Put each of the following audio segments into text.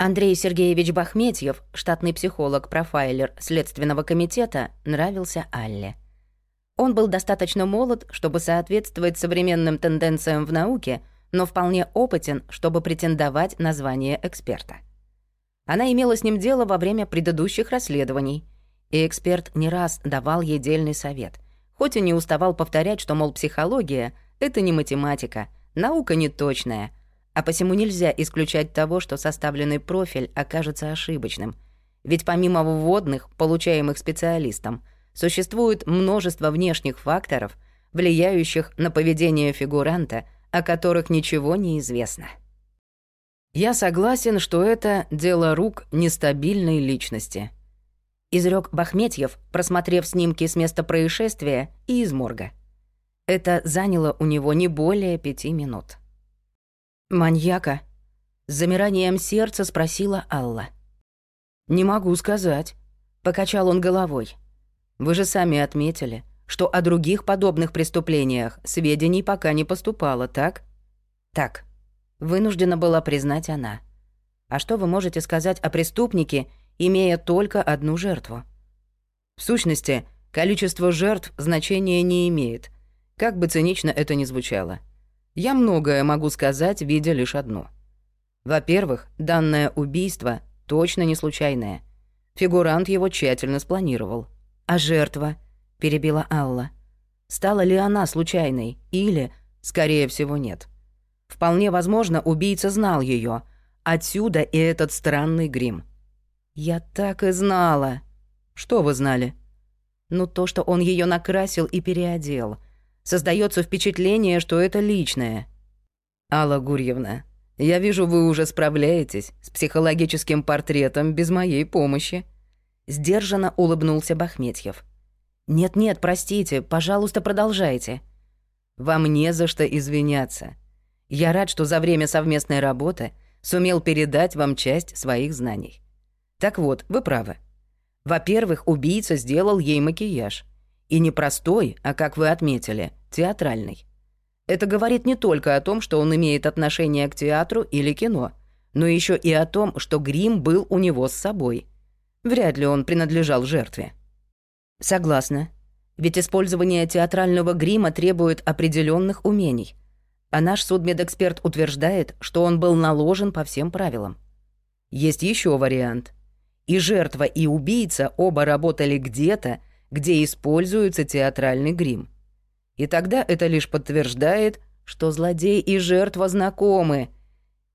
Андрей Сергеевич Бахметьев, штатный психолог-профайлер Следственного комитета, нравился Алле. Он был достаточно молод, чтобы соответствовать современным тенденциям в науке, но вполне опытен, чтобы претендовать на звание эксперта. Она имела с ним дело во время предыдущих расследований, и эксперт не раз давал ей дельный совет, хоть и не уставал повторять, что, мол, психология — это не математика, наука не точная, а посему нельзя исключать того, что составленный профиль окажется ошибочным. Ведь помимо вводных, получаемых специалистом — Существует множество внешних факторов, влияющих на поведение фигуранта, о которых ничего не известно. Я согласен, что это дело рук нестабильной личности. Изрек Бахметьев, просмотрев снимки с места происшествия и из морга. Это заняло у него не более пяти минут. «Маньяка?» С замиранием сердца спросила Алла. «Не могу сказать», — покачал он головой. Вы же сами отметили, что о других подобных преступлениях сведений пока не поступало, так? Так. Вынуждена была признать она. А что вы можете сказать о преступнике, имея только одну жертву? В сущности, количество жертв значения не имеет, как бы цинично это ни звучало. Я многое могу сказать, видя лишь одно. Во-первых, данное убийство точно не случайное. Фигурант его тщательно спланировал. «А жертва?» — перебила Алла. «Стала ли она случайной? Или, скорее всего, нет. Вполне возможно, убийца знал ее. Отсюда и этот странный грим». «Я так и знала». «Что вы знали?» «Ну, то, что он ее накрасил и переодел. Создается впечатление, что это личное». «Алла Гурьевна, я вижу, вы уже справляетесь с психологическим портретом без моей помощи», Сдержанно улыбнулся Бахметьев. «Нет-нет, простите, пожалуйста, продолжайте». «Вам не за что извиняться. Я рад, что за время совместной работы сумел передать вам часть своих знаний. Так вот, вы правы. Во-первых, убийца сделал ей макияж. И не простой, а, как вы отметили, театральный. Это говорит не только о том, что он имеет отношение к театру или кино, но еще и о том, что грим был у него с собой — Вряд ли он принадлежал жертве. Согласна. Ведь использование театрального грима требует определенных умений. А наш судмедэксперт утверждает, что он был наложен по всем правилам. Есть еще вариант. И жертва, и убийца оба работали где-то, где используется театральный грим. И тогда это лишь подтверждает, что злодей и жертва знакомы.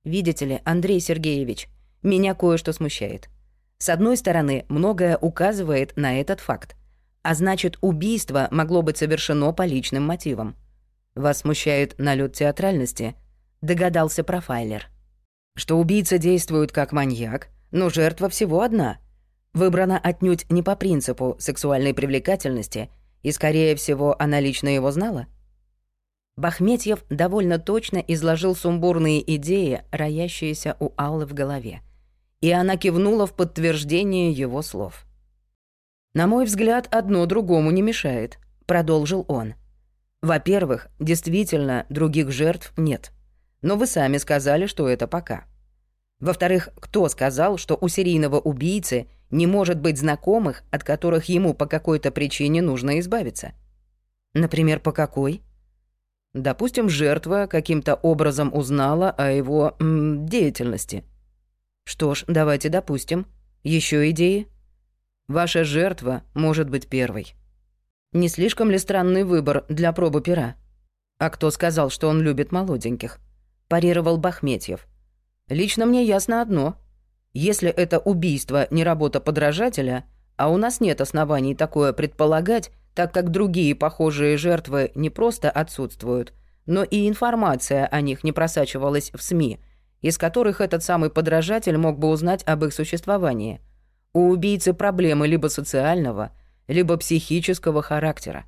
Видите ли, Андрей Сергеевич, меня кое-что смущает. С одной стороны, многое указывает на этот факт. А значит, убийство могло быть совершено по личным мотивам. Вас смущает налет театральности? Догадался профайлер. Что убийца действует как маньяк, но жертва всего одна. Выбрана отнюдь не по принципу сексуальной привлекательности, и, скорее всего, она лично его знала? Бахметьев довольно точно изложил сумбурные идеи, роящиеся у Аллы в голове и она кивнула в подтверждение его слов. «На мой взгляд, одно другому не мешает», — продолжил он. «Во-первых, действительно, других жертв нет. Но вы сами сказали, что это пока. Во-вторых, кто сказал, что у серийного убийцы не может быть знакомых, от которых ему по какой-то причине нужно избавиться? Например, по какой?» Допустим, жертва каким-то образом узнала о его м, деятельности — что ж, давайте допустим. Еще идеи? Ваша жертва может быть первой. Не слишком ли странный выбор для пробы пера? А кто сказал, что он любит молоденьких? Парировал Бахметьев. Лично мне ясно одно. Если это убийство не работа подражателя, а у нас нет оснований такое предполагать, так как другие похожие жертвы не просто отсутствуют, но и информация о них не просачивалась в СМИ – из которых этот самый подражатель мог бы узнать об их существовании. У убийцы проблемы либо социального, либо психического характера.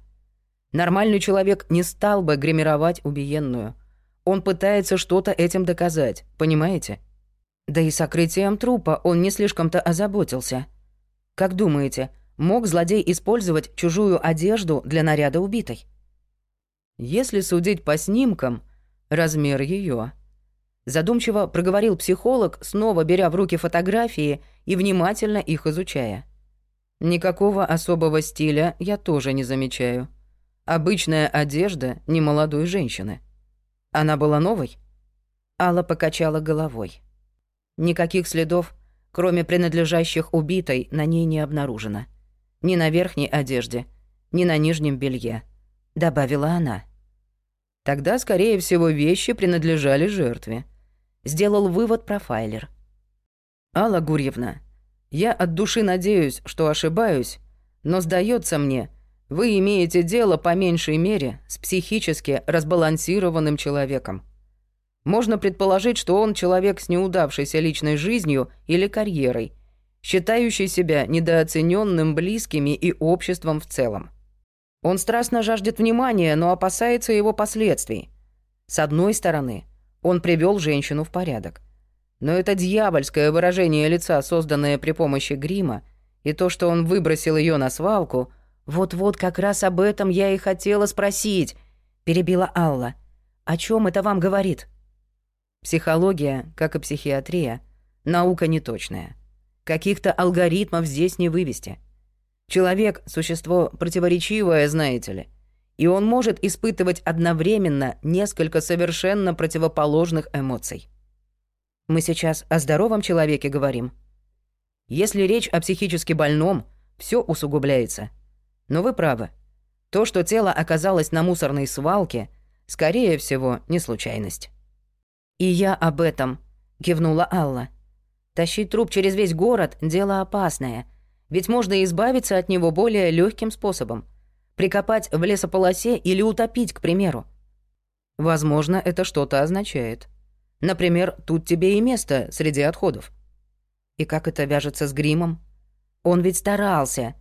Нормальный человек не стал бы гримировать убиенную. Он пытается что-то этим доказать, понимаете? Да и сокрытием трупа он не слишком-то озаботился. Как думаете, мог злодей использовать чужую одежду для наряда убитой? Если судить по снимкам, размер ее Задумчиво проговорил психолог, снова беря в руки фотографии и внимательно их изучая. Никакого особого стиля я тоже не замечаю. Обычная одежда немолодой женщины. Она была новой? Алла покачала головой. Никаких следов, кроме принадлежащих убитой, на ней не обнаружено. Ни на верхней одежде, ни на нижнем белье, добавила она. Тогда, скорее всего, вещи принадлежали жертве. Сделал вывод профайлер. Алла Гурьевна, я от души надеюсь, что ошибаюсь, но сдается мне, вы имеете дело по меньшей мере с психически разбалансированным человеком. Можно предположить, что он человек с неудавшейся личной жизнью или карьерой, считающий себя недооцененным близкими и обществом в целом. Он страстно жаждет внимания, но опасается его последствий. С одной стороны, он привел женщину в порядок. Но это дьявольское выражение лица, созданное при помощи грима, и то, что он выбросил ее на свалку, вот-вот как раз об этом я и хотела спросить, перебила Алла. О чем это вам говорит? Психология, как и психиатрия, наука неточная. Каких-то алгоритмов здесь не вывести. Человек — существо противоречивое, знаете ли. И он может испытывать одновременно несколько совершенно противоположных эмоций. Мы сейчас о здоровом человеке говорим. Если речь о психически больном, все усугубляется. Но вы правы. То, что тело оказалось на мусорной свалке, скорее всего, не случайность. «И я об этом», — кивнула Алла. «Тащить труп через весь город — дело опасное, ведь можно избавиться от него более легким способом. Прикопать в лесополосе или утопить, к примеру. Возможно, это что-то означает. Например, тут тебе и место среди отходов. И как это вяжется с гримом? Он ведь старался.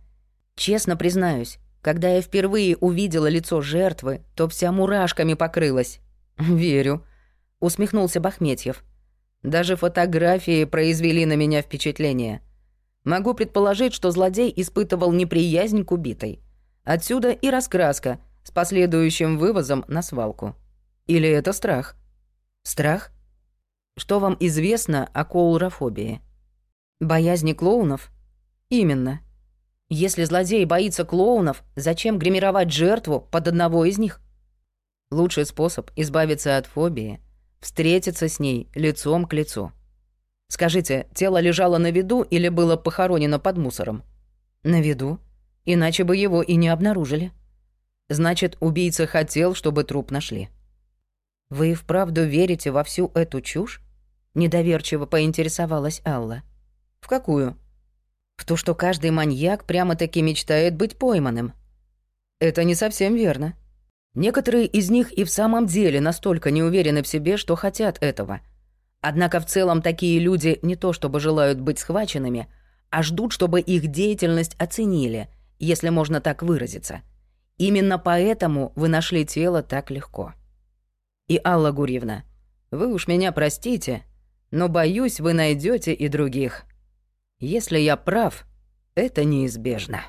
Честно признаюсь, когда я впервые увидела лицо жертвы, то вся мурашками покрылась. «Верю», — усмехнулся Бахметьев. «Даже фотографии произвели на меня впечатление. Могу предположить, что злодей испытывал неприязнь к убитой. Отсюда и раскраска с последующим вывозом на свалку. Или это страх? Страх? Что вам известно о коулрофобии? Боязни клоунов? Именно. Если злодей боится клоунов, зачем гримировать жертву под одного из них? Лучший способ избавиться от фобии — встретиться с ней лицом к лицу. Скажите, тело лежало на виду или было похоронено под мусором? На виду. Иначе бы его и не обнаружили. Значит, убийца хотел, чтобы труп нашли. Вы вправду верите во всю эту чушь? Недоверчиво поинтересовалась Алла. В какую? В то, что каждый маньяк прямо-таки мечтает быть пойманным. Это не совсем верно. Некоторые из них и в самом деле настолько не уверены в себе, что хотят этого — Однако в целом такие люди не то чтобы желают быть схваченными, а ждут, чтобы их деятельность оценили, если можно так выразиться. Именно поэтому вы нашли тело так легко. И Алла Гурьевна, вы уж меня простите, но боюсь, вы найдете и других. Если я прав, это неизбежно.